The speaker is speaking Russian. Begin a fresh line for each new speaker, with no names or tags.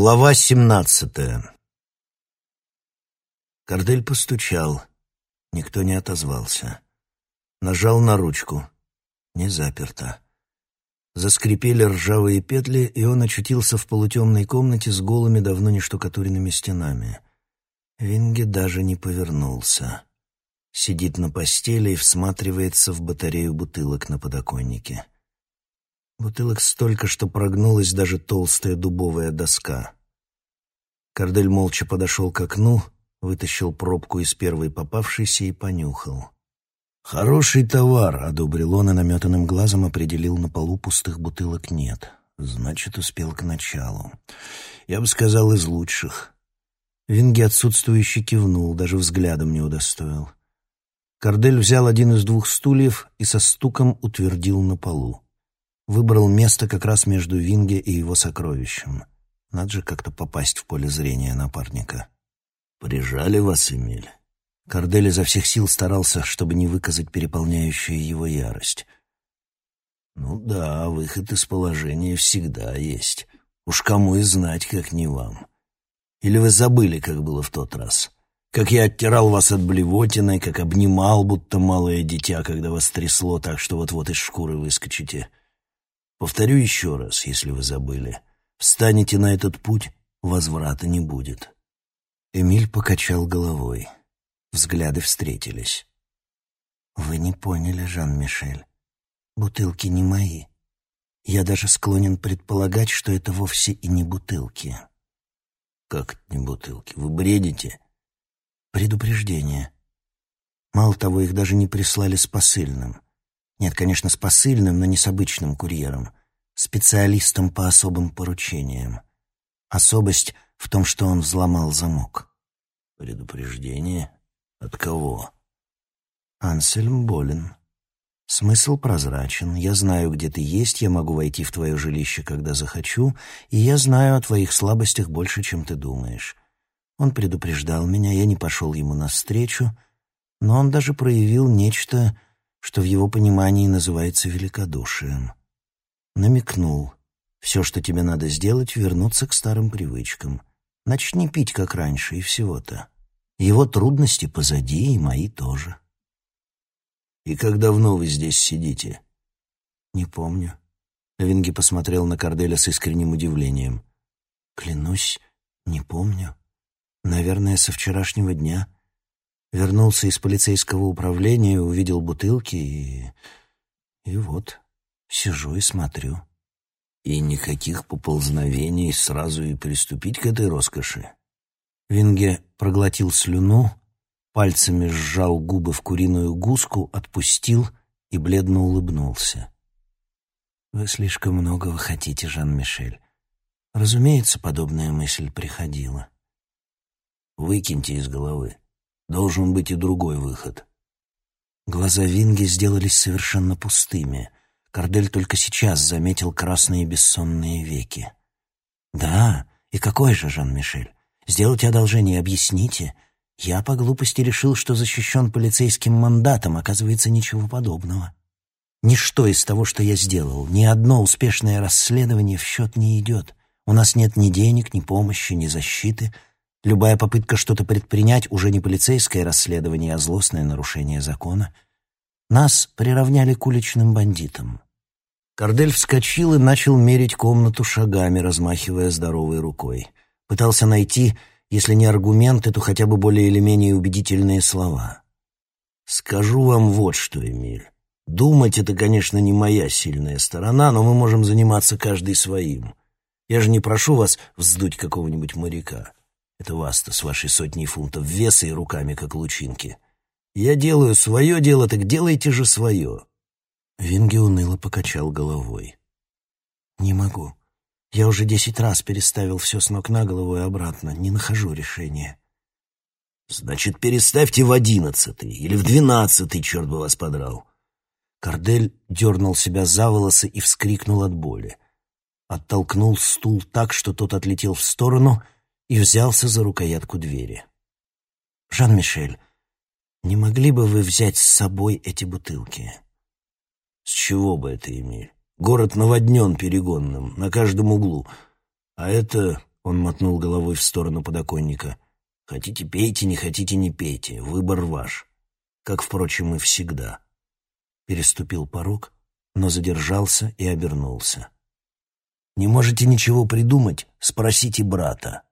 Глава семнадцатая Кордель постучал. Никто не отозвался. Нажал на ручку. Не заперто. Заскрипели ржавые петли, и он очутился в полутемной комнате с голыми, давно не штукатуренными стенами. Винги даже не повернулся. Сидит на постели и всматривается в батарею бутылок на подоконнике. Бутылок столько, что прогнулась даже толстая дубовая доска. Кордель молча подошел к окну, вытащил пробку из первой попавшейся и понюхал. «Хороший товар», — одобрил он и наметанным глазом определил на полу пустых бутылок нет. Значит, успел к началу. Я бы сказал, из лучших. Винги отсутствующий кивнул, даже взглядом не удостоил. Кордель взял один из двух стульев и со стуком утвердил на полу. Выбрал место как раз между Винге и его сокровищем. Надо же как-то попасть в поле зрения напарника. «Прижали вас, Эмиль?» Кордель изо всех сил старался, чтобы не выказать переполняющую его ярость. «Ну да, выход из положения всегда есть. Уж кому и знать, как не вам. Или вы забыли, как было в тот раз?» как я оттирал вас от блевотины, как обнимал, будто малое дитя, когда вас трясло так, что вот-вот из шкуры выскочите. Повторю еще раз, если вы забыли. Встанете на этот путь, возврата не будет. Эмиль покачал головой. Взгляды встретились. Вы не поняли, Жан-Мишель. Бутылки не мои. Я даже склонен предполагать, что это вовсе и не бутылки. Как это не бутылки? Вы бредите? Предупреждение. Мало того, их даже не прислали с посыльным. Нет, конечно, с посыльным, но не с обычным курьером. Специалистом по особым поручениям. Особость в том, что он взломал замок. Предупреждение? От кого? Ансельм болен. Смысл прозрачен. Я знаю, где ты есть, я могу войти в твое жилище, когда захочу, и я знаю о твоих слабостях больше, чем ты думаешь. Он предупреждал меня, я не пошел ему навстречу, но он даже проявил нечто что в его понимании называется великодушием. Намекнул. Все, что тебе надо сделать, вернуться к старым привычкам. Начни пить, как раньше, и всего-то. Его трудности позади, и мои тоже. «И как давно вы здесь сидите?» «Не помню». Винги посмотрел на Корделя с искренним удивлением. «Клянусь, не помню. Наверное, со вчерашнего дня». Вернулся из полицейского управления, увидел бутылки и... И вот, сижу и смотрю. И никаких поползновений сразу и приступить к этой роскоши. Винге проглотил слюну, пальцами сжал губы в куриную гуску, отпустил и бледно улыбнулся. «Вы слишком многого хотите, Жан-Мишель. Разумеется, подобная мысль приходила. Выкиньте из головы. Должен быть и другой выход. Глаза Винги сделались совершенно пустыми. Кордель только сейчас заметил красные бессонные веки. «Да, и какой же, Жан-Мишель? Сделайте одолжение, объясните. Я по глупости решил, что защищен полицейским мандатом, оказывается, ничего подобного. Ничто из того, что я сделал, ни одно успешное расследование в счет не идет. У нас нет ни денег, ни помощи, ни защиты — Любая попытка что-то предпринять уже не полицейское расследование, а злостное нарушение закона. Нас приравняли к уличным бандитам. Кордель вскочил и начал мерить комнату шагами, размахивая здоровой рукой. Пытался найти, если не аргументы, то хотя бы более или менее убедительные слова. «Скажу вам вот что, Эмиль. Думать — это, конечно, не моя сильная сторона, но мы можем заниматься каждый своим. Я же не прошу вас вздуть какого-нибудь моряка. Это вас-то с вашей сотней фунтов веса и руками, как лучинки. Я делаю свое дело, так делайте же свое. Винги уныло покачал головой. Не могу. Я уже десять раз переставил все с ног на голову и обратно. Не нахожу решения. Значит, переставьте в одиннадцатый или в двенадцатый, черт бы вас подрал. Кордель дернул себя за волосы и вскрикнул от боли. Оттолкнул стул так, что тот отлетел в сторону — и взялся за рукоятку двери. «Жан-Мишель, не могли бы вы взять с собой эти бутылки?» «С чего бы это, Эмиль? Город наводнен перегонным, на каждом углу. А это — он мотнул головой в сторону подоконника. «Хотите — пейте, не хотите — не пейте. Выбор ваш. Как, впрочем, и всегда». Переступил порог, но задержался и обернулся. «Не можете ничего придумать? Спросите брата».